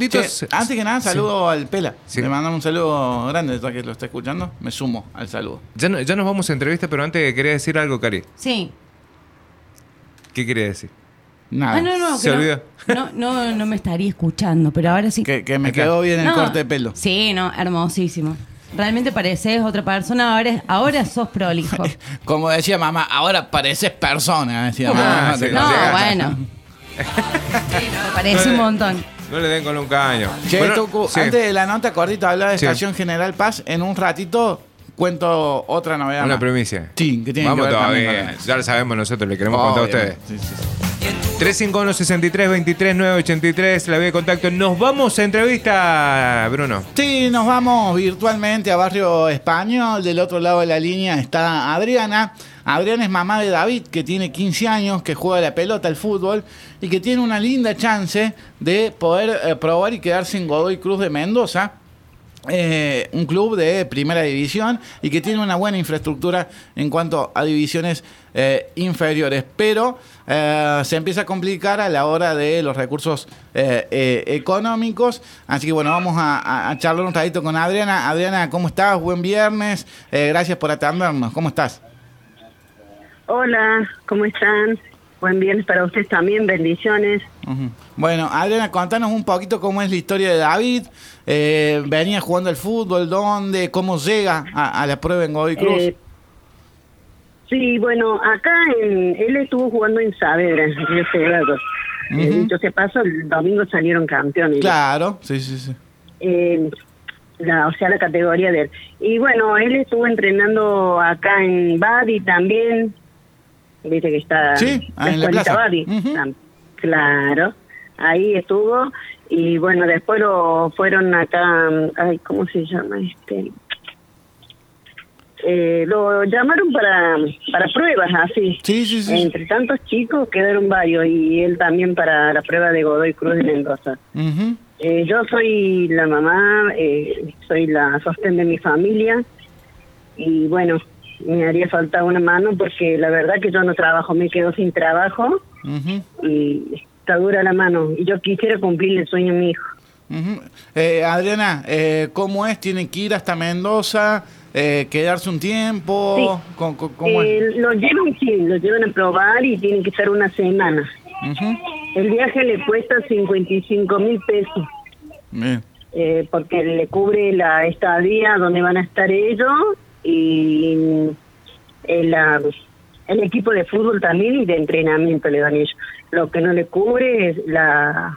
Che, antes que nada, saludo al Pela. Sí. Le mandamos un saludo grande, ya que lo está escuchando. Me sumo al saludo. Ya, no- ya nos vamos a entrevista, pero antes quería decir algo, Cari. Sí. ¿Qué quería decir? Nada. Ah, no, no, Se olvidó. No, no, no me estaría escuchando, pero ahora sí. Que, que me Acá. quedó bien el No. corte de pelo. Sí, no, hermosísimo. Realmente pareces otra persona, ahora, ahora sos prolijo. Como decía mamá, ahora pareces persona. Decía Ah, mamá. sí, No, bueno. Me parece un montón. No le den con un caño. Che, Bueno, Tucu, sí. antes de la nota cortita hablaba de Sí. Estación General Paz. En un ratito cuento otra novedad. Una más. primicia. Sí, que tiene Vamos que ver también todavía. con. Ya lo sabemos nosotros, le queremos contar a ustedes. Sí. 351 63 23 983 la vía de contacto. Nos vamos a entrevista, Bruno. Sí, nos vamos virtualmente a Barrio Español. Del otro lado de la línea está Adriana. Adriana es mamá de David, que tiene 15 años, que juega la pelota, el fútbol, y que tiene una linda chance de poder eh, probar y quedarse en Godoy Cruz de Mendoza. eh, un club de primera división y que tiene una buena infraestructura en cuanto a divisiones eh, inferiores, pero se empieza a complicar a la hora de los recursos económicos. Así que bueno, vamos a, charlar un ratito con Adriana. Adriana, ¿cómo estás? Buen viernes. Gracias por atendernos. ¿Cómo estás? Hola, ¿cómo están? Buen viernes para ustedes también, bendiciones. Bueno, Adriana, contanos un poquito cómo es la historia de David. Eh, venía jugando al fútbol, ¿dónde? ¿Cómo llega a, a la prueba en Godoy Cruz? Eh, sí, bueno, acá en, él estuvo jugando en Saavedra, en Río Ceballos. Eh, dicho se pasó, el domingo salieron campeones. claro, sí, sí, sí. Eh, la, o sea, la categoría de él. Y bueno, él estuvo entrenando acá en Badi también. Viste que está Sí, ah, en la plaza. Badi. Tam- Claro, ahí estuvo. Y bueno, después lo fueron acá, ay, ¿cómo se llama este? Eh, lo llamaron para, para pruebas, así. Sí, sí, sí. Entre tantos chicos quedaron varios y él también para la prueba de Godoy Cruz de Mendoza. Eh, yo soy la mamá, eh, soy la sostén de mi familia y bueno, me haría falta una mano porque la verdad que yo no trabajo, me quedo sin trabajo y está dura la mano y yo quisiera cumplir el sueño de mi hijo. Eh, Adriana, eh, ¿cómo es? ¿Tiene que ir hasta Mendoza? Eh, ¿Quedarse un tiempo? Sí. ¿Cómo, cómo- es? Eh, lo llevan, sí, lo llevan a probar y tienen que estar una semana. El viaje le cuesta 55 mil pesos. Bien. eh, porque le cubre la estadía donde van a estar ellos y el, ah, el equipo de fútbol también y de entrenamiento le dan ellos. Lo que no le cubre es la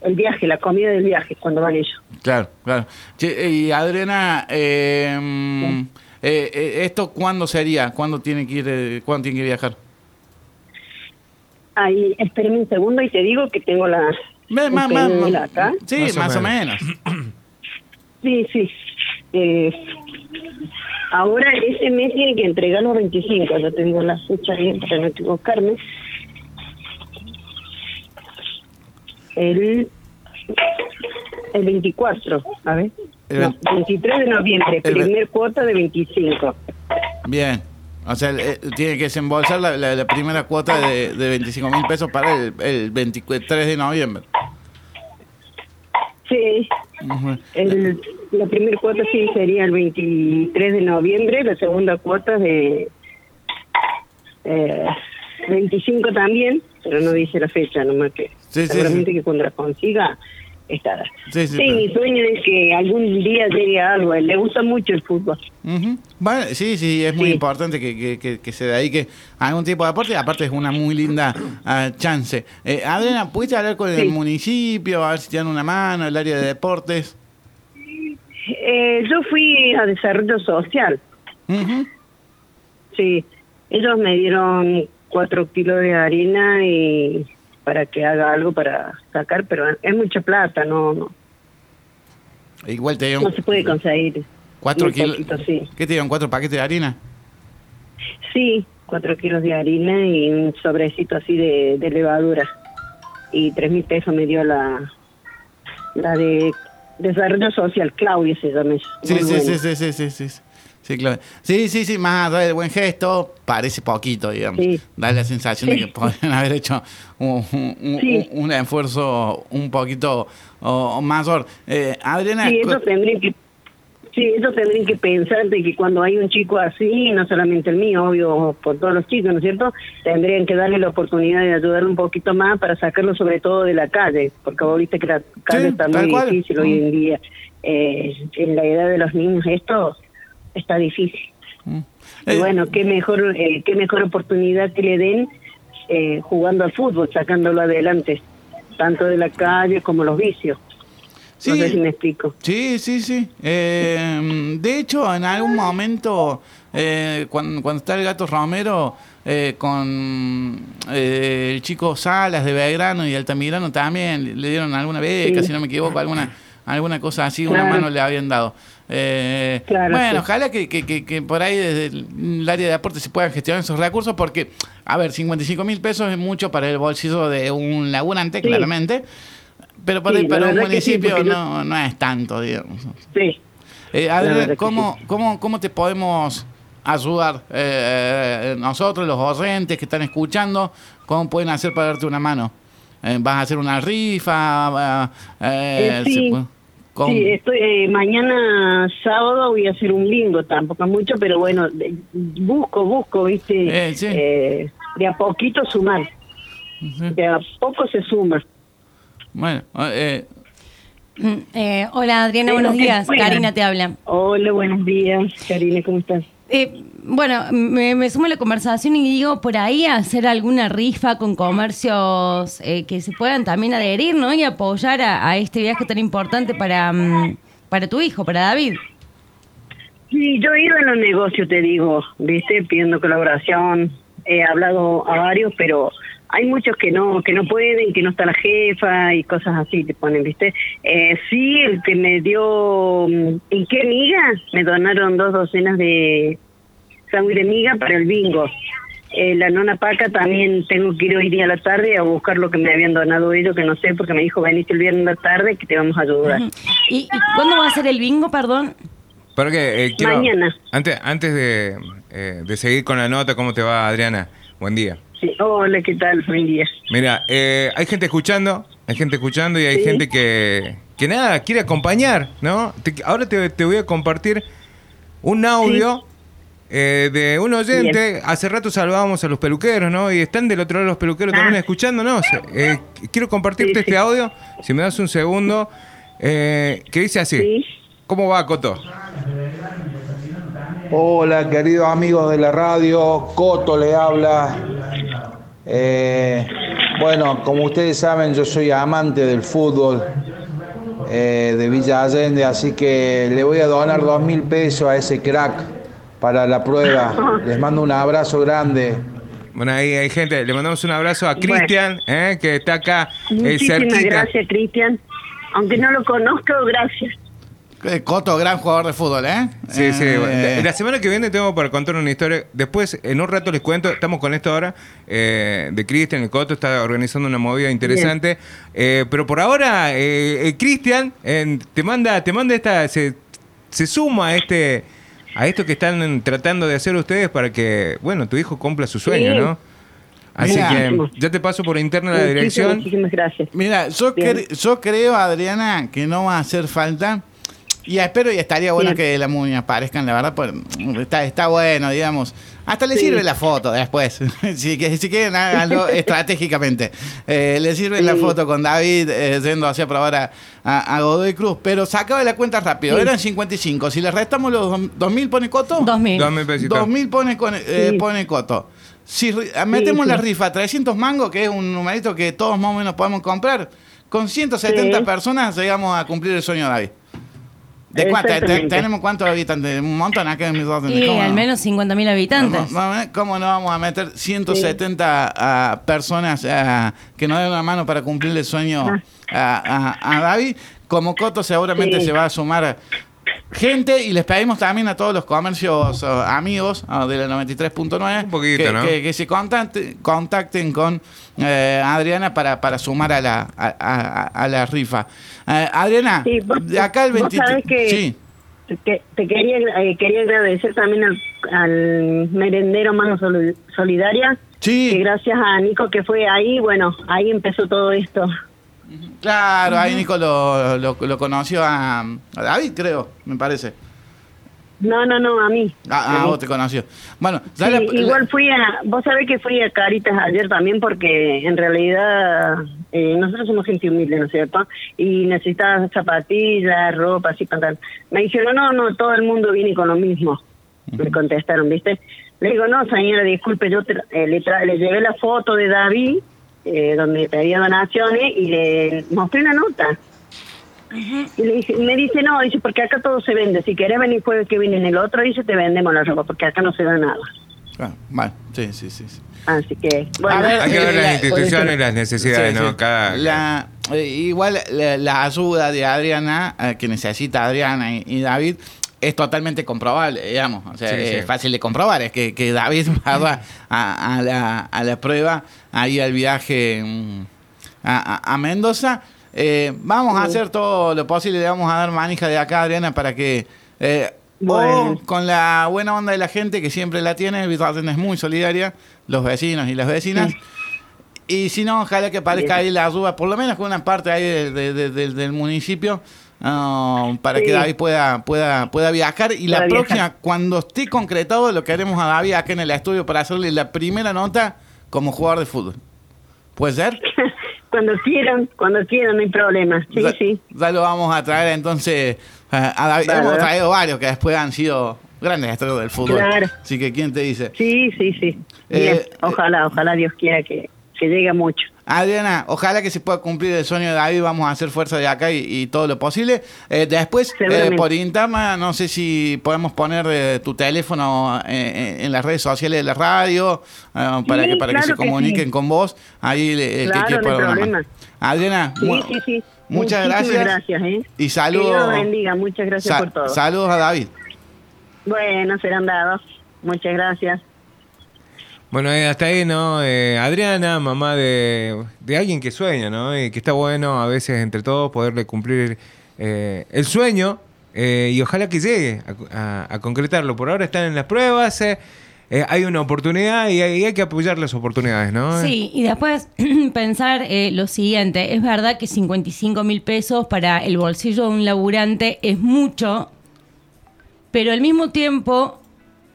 el viaje, la comida del viaje cuando van ellos. Claro, claro. Che, y Adriana, eh, mm, eh, eh, ¿esto cuándo sería? ¿Cuándo tiene que ir, eh, cuándo tiene que viajar? Ahí, espérame un segundo y te digo que tengo la... Más, más, PNL más- acá. sí, Más más, o o menos. Sí, sí. Eh, ahora ese mes tiene que entregar los 25, ya te digo la fecha bien para no equivocarme. El, el 24, a ver. El No, 23 de noviembre, el primer cuota de 25. Bien. O sea, eh, tiene que desembolsar la, la- la primera cuota de, de 25 mil pesos para el, el 23 de noviembre. Sí, El, la primera cuota sí sería el 23 de noviembre, la segunda cuota de eh, 25 también, pero no dice la fecha, nomás que Sí, sí, seguramente sí. que cuando la consiga estará. Sí, Sí, sí, pero- mi sueño es que algún día llegue a algo, le gusta mucho el fútbol. Bueno, sí, sí, es muy Sí. importante que, que- que- que se dedique a algún tipo de deporte. Aparte es una muy linda ah, chance. Eh, Adriana, ¿pudiste hablar con el municipio? A ver si te dan una mano, el área de deportes. Eh, yo fui a desarrollo social, Ujú. sí, ellos me dieron cuatro kilos de harina y para que haga algo para sacar, pero es mucha plata, no, no, Igual te dieron no se puede conseguir. cuatro kilos. sí. ¿Qué te dieron? ¿Cuatro paquetes de harina? Sí, cuatro kilos de harina y un sobrecito así de, de levadura. Y tres mil pesos me dio la, la de desarrollo social, Claudia se llama. Sí, sí, sí, sí, sí, sí, sí. Sí, claro. sí, sí, sí, más allá del buen gesto, parece poquito, digamos. Sí. Da la sensación de que podrían haber hecho un, un- Sí. un- un esfuerzo un poquito o, mayor. Eh, Adriana, Sí, ellos tendrían que Sí, ellos tendrían que pensar de que cuando hay un chico así, no solamente el mío, obvio, por todos los chicos, ¿no es cierto? Tendrían que darle la oportunidad de ayudarle un poquito más para sacarlo sobre todo de la calle, porque vos viste que la calle está muy difícil hoy en día. Eh, en la edad de los niños esto está difícil. Y eh, bueno, qué mejor, eh, qué mejor oportunidad que le den eh, jugando al fútbol, sacándolo adelante, tanto de la calle como los vicios. No Sí. sé si me explico. Sí, sí, sí. Eh, de hecho, en algún momento, eh, cuando, cuando está el gato Romero eh, con eh, el chico Salas de Belgrano y Altamirano también le dieron alguna beca, Sí. si no me equivoco, alguna alguna cosa así, una mano le habían dado. Eh, Claro, bueno, sí. ojalá que, que, que, que por ahí desde el área de aporte se puedan gestionar esos recursos porque, a ver, 55 mil pesos es mucho para el bolsillo de un laburante, Sí. claramente. Pero para, Sí, la para un municipio no, no es tanto, digamos. Sí. Eh, verdad que ¿cómo, cómo, ¿cómo te podemos ayudar eh, eh, nosotros, los oyentes que están escuchando? ¿Cómo pueden hacer para darte una mano? Eh, ¿Vas a hacer una rifa? Se sí. puede- Sí, estoy, eh, mañana sábado voy a hacer un bingo, tampoco mucho, pero bueno, de- busco, busco, ¿viste? Eh, sí. Eh, de a poquito sumar. De a poco se suma. Bueno, eh, Mm, eh, hola Adriana, Sí, buenos días. Karina te habla. Hola, buenos días, Karina, ¿cómo estás? Eh, bueno, me, sumo a la conversación y digo, por ahí hacer alguna rifa con comercios eh, que se puedan también adherir, ¿no? Y apoyar a, a este viaje tan importante para, mm, para tu hijo, para David. Sí, yo he ido en los negocios, te digo, ¿viste? Pidiendo colaboración. He hablado a varios, pero hay muchos que no que no pueden, que no está la jefa y cosas así te ponen, ¿viste? Eh, sí, el que me dio... mm, ¿En qué miga? Me donaron dos docenas de sándwich de miga para el bingo. Eh, la nona Paca también tengo que ir hoy día a la tarde a buscar lo que me habían donado ellos, que no sé, porque me dijo, veniste el viernes a la tarde que te vamos a ayudar. ¿Y, y cuándo va a ser el bingo, perdón? Pero que eh, quiero- Mañana. Antes, antes de, eh, de seguir con la nota, ¿cómo te va, Adriana? Buen día. Sí. Hola, ¿qué tal? Buen día. Mira, eh, hay gente escuchando, hay gente escuchando y hay Sí. gente que, que nada, quiere acompañar, ¿no? Te- ahora te, te voy a compartir un audio eh, de un oyente. Hace rato salvábamos a los peluqueros, ¿no? Y están del otro lado los peluqueros Ah. también escuchándonos. Eh, quiero compartirte Sí, sí. este audio, si me das un segundo, eh, que dice así. Sí. ¿Cómo va, Coto? Hola, queridos amigos de la radio, Coto le habla. Eh, bueno, como ustedes saben, yo soy amante del fútbol eh, de Villa Allende, así que le voy a donar dos mil pesos a ese crack para la prueba. Les mando un abrazo grande. Bueno, ahí hay gente, le mandamos un abrazo a Bueno. Cristian, eh, que está acá eh, Muchísimas cerquita. gracias, Cristian. Aunque no lo conozco, gracias. eh, Coto, gran jugador de fútbol, ¿eh? Sí, sí. Eh, La- La semana que viene tengo para contar una historia. Después, en un rato les cuento, estamos con esto ahora, eh, de Cristian, el Coto está organizando una movida interesante. Eh, pero por ahora, eh, eh, Cristian eh, te manda, te manda esta, se, se suma a este, a esto que están tratando de hacer ustedes para que, bueno, tu hijo cumpla su sueño, Sí. ¿no? Así Mira. que ya te paso por interno la dirección. muchísimas gracias. Mira, yo, cre- yo creo, Adriana, que no va a hacer falta. Y espero y estaría bueno Bien. que las muñas aparezcan, la verdad, pues, está, está bueno, digamos. Hasta le Sí. sirve la foto después. si, quieren, háganlo estratégicamente. Eh, le sirve la foto con David eh, yendo hacia probar a, a, a Godoy Cruz. Pero sacaba la cuenta rápido, Sí. eran 55. Si le restamos los dos- 2.000, pone Coto. Dos mil. Dos mil pesitos. 2000 pone, con, eh, Sí. pone Coto. Si ri- metemos sí. la rifa 300 mangos, que es un numerito que todos más o menos podemos comprar, con 170 Sí. personas llegamos a cumplir el sueño de David. ¿De cuánto? Te- Exactamente. ¿Tenemos cuántos habitantes? Un montón acá en Y al menos 50.000 habitantes. ¿Cómo, cómo no vamos a meter 170 ah, personas ah, que nos den una mano para cumplir el sueño a, a- a David? Como Coto seguramente Sí. se va a sumar gente y les pedimos también a todos los comercios ah, amigos ah, de la 93.9 Un poquito, que, ¿no? que- que se contacten, contacten con eh, Adriana para, para sumar a la, a, a- a la rifa. Eh, Adriana, Sí, vos- de acá el vos 23... sabés que- Sí. que, te quería eh, quería agradecer también al, al merendero Mano Sol- Solidaria. Sí. Que gracias a Nico que fue ahí, bueno, ahí empezó todo esto. Claro, ahí Nico lo, lo, lo conoció a, a David, creo, me parece. No, no, no, a mí. Ah, A ah, mí. vos te conoció. Bueno, Sí, la- igual fui a, vos sabés que fui a Caritas ayer también porque en realidad eh, nosotros somos gente humilde, ¿no es cierto? Y necesitaba zapatillas, ropa, así, pantalón. Me dijeron, no, no, todo el mundo viene con lo mismo. Me contestaron, ¿viste? Le digo, no, señora, disculpe, yo eh, le, tra- le llevé la foto de David, eh, donde pedía donaciones, y le mostré una nota. Y le dije, me dice, no, dice, porque acá todo se vende. Si querés venir jueves que viene en el otro, dice, te vendemos la ropa, porque acá no se da nada. Ah, vale, sí, sí, sí. sí. Así que, bueno. A ver, Hay que ver las la- instituciones y las necesidades, Sí, ¿no? sí. Cada, La- eh, igual la, la ayuda de Adriana, eh, que necesita Adriana y, y David, es totalmente comprobable, digamos. O sea, Sí, es sí. fácil de comprobar. Es que, que David va a, a la, a la prueba, ahí al viaje a, a- a Mendoza. Eh, vamos a hacer todo lo posible, le vamos a dar manija de acá, Adriana, para que... eh, Bueno. o con la buena onda de la gente que siempre la tiene, Virtual es muy solidaria, los vecinos y las vecinas. Sí. Y si no, ojalá que aparezca ahí la ayuda, por lo menos con una parte ahí de- de- de- de- del municipio, ah, para Sí. que David pueda, pueda, pueda viajar. Y la viajar. próxima, cuando esté concretado, lo que haremos a David acá en el estudio para hacerle la primera nota como jugador de fútbol. ¿Puede ser? cuando quieran, cuando quieran, no hay problema. Sí, ya, sí. ya lo vamos a traer entonces a a David. Hemos traído varios que después han sido grandes estrellas del fútbol. Claro. Así que, ¿quién te dice? Sí, sí, sí. Eh, Bien. eh, ojalá, ojalá Dios quiera que, que llegue mucho. Adriana, ojalá que se pueda cumplir el sueño de David. Vamos a hacer fuerza de acá y, y todo lo posible. Eh, después, eh, por interna, no sé si podemos poner eh, tu teléfono eh, en las redes sociales de la radio eh, para Sí, que para que se que comuniquen sí. con vos. Ahí le- el Claro, que no problema. Adriana, Sí, muchas gracias. gracias, ¿eh? Y Que Dios saludos. bendiga. Muchas gracias sa- por todo. Saludos a David. Bueno, serán dados. Muchas gracias. Bueno, eh, hasta ahí, ¿no? Eh, Adriana, mamá de, de alguien que sueña, ¿no? Y que está bueno a veces entre todos poderle cumplir eh, el sueño y ojalá que llegue a, concretarlo. Por ahora están en las pruebas, hay una oportunidad y hay, y hay que apoyar las oportunidades, ¿no? Sí, y después pensar lo siguiente, es verdad que 55 mil pesos para el bolsillo de un laburante es mucho, pero al mismo tiempo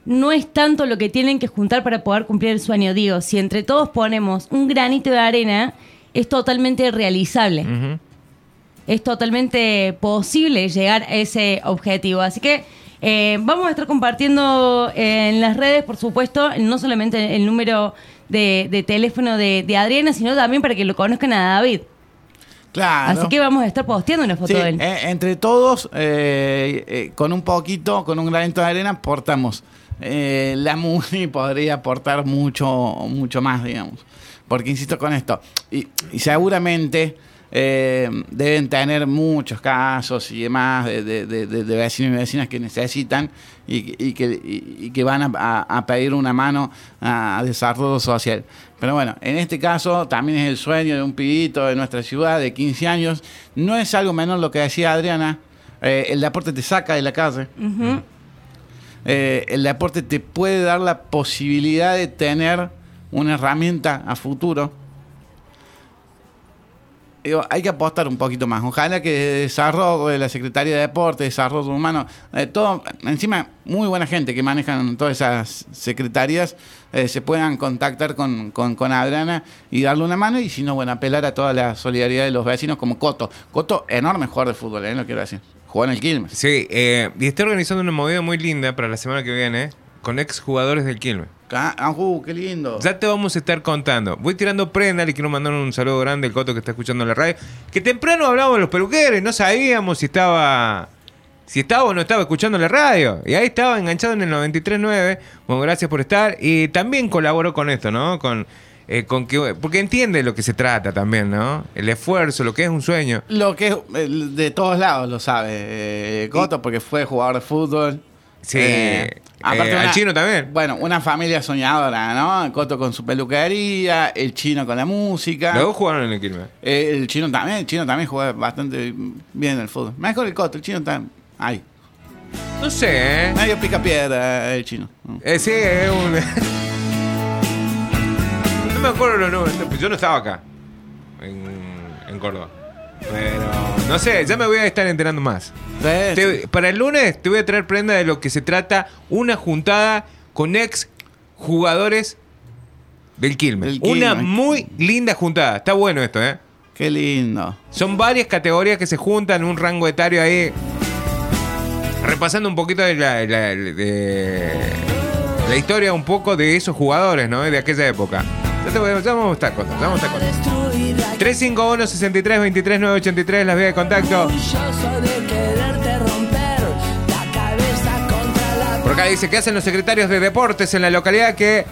no es tanto lo que tienen que juntar para poder cumplir el sueño. Digo, si entre todos ponemos un granito de arena, es totalmente realizable. Es totalmente posible llegar a ese objetivo. Así que eh, vamos a estar compartiendo en las redes, por supuesto, no solamente el número de, de teléfono de, de Adriana, sino también para que lo conozcan a David. Claro. Así que vamos a estar posteando una foto Sí, de él. eh, entre todos, eh, eh, con un poquito, con un granito de arena, aportamos. Eh, la MUNI podría aportar mucho, mucho más, digamos. Porque insisto con esto, y, seguramente eh, deben tener muchos casos y demás de, vecinos y vecinas que necesitan y, que, van a, pedir una mano a, desarrollo social. Pero bueno, en este caso también es el sueño de un pibito de nuestra ciudad de 15 años. No es algo menor lo que decía Adriana. Eh, el deporte te saca de la calle. Eh, el deporte te puede dar la posibilidad de tener una herramienta a futuro. Hay que apostar un poquito más. Ojalá que desarrollo de la Secretaría de Deporte, Desarrollo Humano, todo, encima, muy buena gente que manejan todas esas secretarías, eh, se puedan contactar con, con, con Adriana y darle una mano. Y si no, bueno, apelar a toda la solidaridad de los vecinos, como Coto. Coto, enorme jugador de fútbol, ¿eh? lo quiero decir. Jugó en el Quilmes. Sí, eh, y está organizando una movida muy linda para la semana que viene con ex jugadores del Quilmes. Ah, uh, qué lindo. Ya te vamos a estar contando. Voy tirando prenda, le quiero mandar un saludo grande al Coto que está escuchando la radio. Que temprano hablábamos de los peluqueros y no sabíamos si estaba. Si estaba o no estaba escuchando la radio. Y ahí estaba enganchado en el 93.9. Bueno, gracias por estar. Y también colaboró con esto, ¿no? Con, eh, con que, porque entiende lo que se trata también, ¿no? El esfuerzo, lo que es un sueño. Lo que es eh, de todos lados lo sabe eh, Coto, porque fue jugador de fútbol. Sí. Eh, aparte al una- chino también. Bueno, una familia soñadora, ¿no? Coto con su peluquería, el chino con la música. Los dos jugaron en el Quilmes. El chino también, el chino también juega bastante bien el fútbol. Mejor el Coto, el chino está ahí. No sé, ¿eh? Medio pica piedra el chino. Eh, sí, es un. me acuerdo los nombres. Yo no estaba acá. En, en Córdoba. Pero. No sé, ya me voy a estar enterando más. Te- para el lunes te voy a traer prenda de lo que se trata una juntada con ex jugadores del Quilmes. Del Una muy linda juntada. Está bueno esto, ¿eh? Qué lindo. Son varias categorías que se juntan, un rango etario ahí. Repasando un poquito de la, la- de la historia un poco de esos jugadores, ¿no? De aquella época. Ya, te voy, ya vamos a estar contando, vamos a estar contando. 351 63 23 983 las vías de contacto. Por acá dice que hacen los secretarios de deportes en la localidad que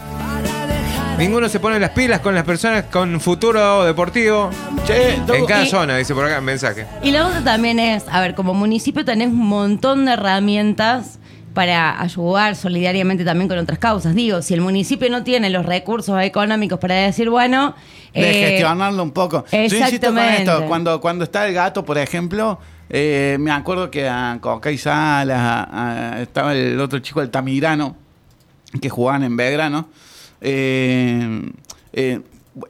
ninguno se pone las pilas con las personas con futuro deportivo. Che, En cada y- zona, dice por acá el mensaje. Y la otra también es, a ver, como municipio tenés un montón de herramientas para ayudar solidariamente también con otras causas. Digo, si el municipio no tiene los recursos económicos para decir, bueno... de eh, gestionarlo un poco. Yo insisto con exactamente. esto. Cuando, cuando está el gato, por ejemplo, eh, me acuerdo que a Coca y Salas, a- a- estaba el otro chico, el Tamirano, que jugaban en Belgrano. Eh, eh,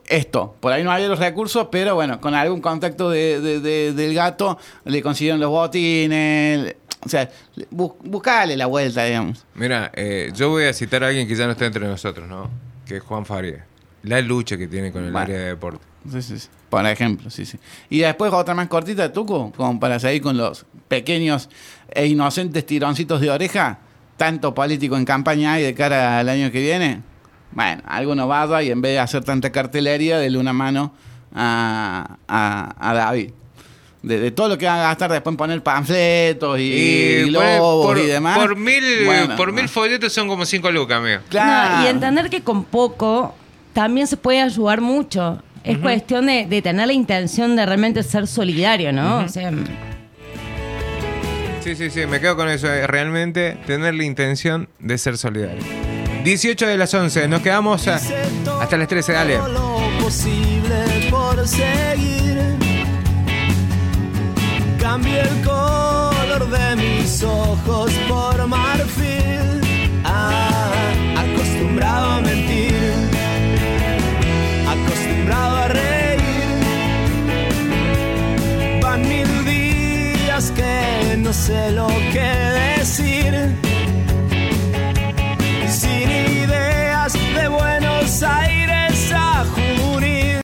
esto, por ahí no había los recursos, pero bueno, con algún contacto de- de- de- del gato le consiguieron los botines. O sea, bu- buscale la vuelta, digamos. Mira, eh, yo voy a citar a alguien que ya no está entre nosotros, ¿no? Que es Juan Faría. La lucha que tiene con el área de deporte. Sí, sí, sí. Por ejemplo, sí, sí. Y después otra más cortita, Tuco, como para seguir con los pequeños e inocentes tironcitos de oreja, tanto político en campaña hay de cara al año que viene. Bueno, alguno vaya y en vez de hacer tanta cartelería, dele una mano a, a- a David. De, de todo lo que va a gastar después en poner panfletos y, y por- globos por, y demás. por mil, Bueno, por mil folletos son como 5 lucas, amigo. Claro. No, y entender que con poco también se puede ayudar mucho. Es cuestión de, de tener la intención de realmente ser solidario, ¿no? O sea, Sí, sí, sí, me quedo con eso. eh, Realmente tener la intención de ser solidario. 18 de las 11, nos quedamos a- hasta las 13, dale. todo lo posible por seguir. Cambio el color de mis ojos por marfil. Ah, acostumbrado a mentir, acostumbrado a reír. Van mil días que no sé lo que decir.